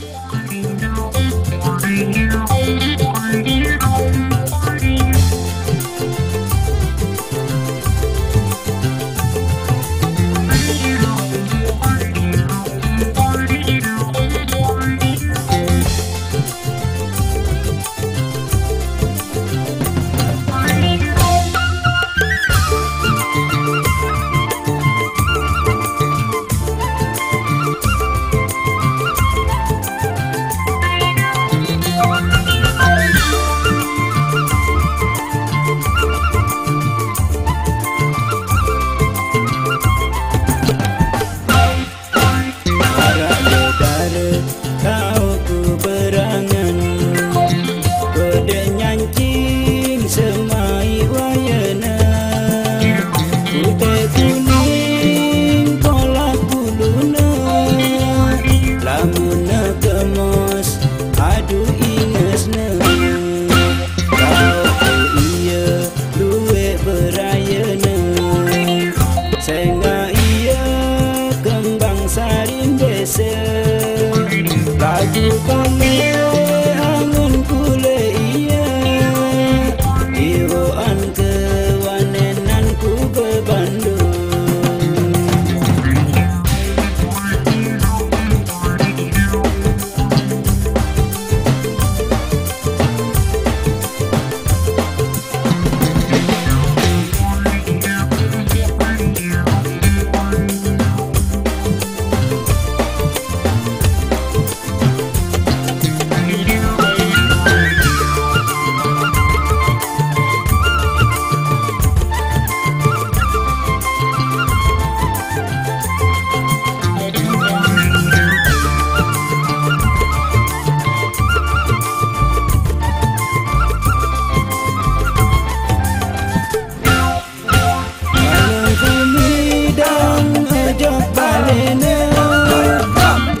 Yeah. Thank you.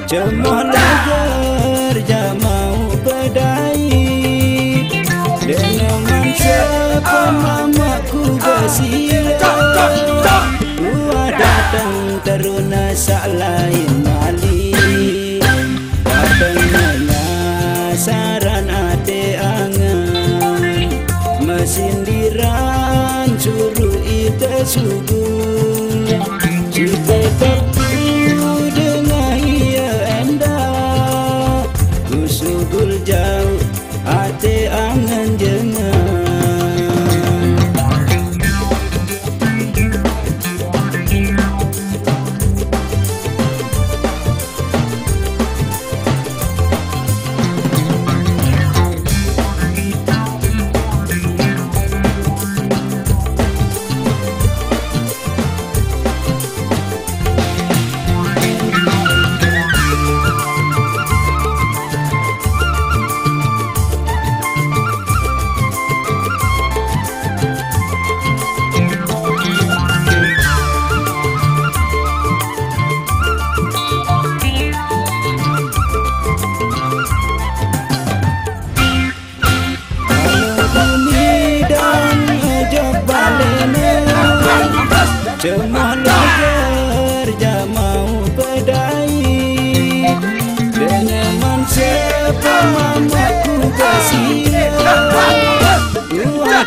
Cemoh lajar jamau pedai. Dengan mansa pemamaku bersila Dua datang teruna sak lain mali Datangnya saran ade angan. Mesindiran suruh ite subuh Jika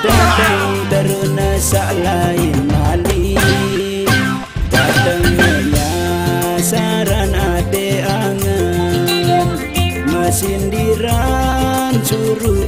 datang teruna sak lain mali Datangnya saran ade angan Mesindiran suruh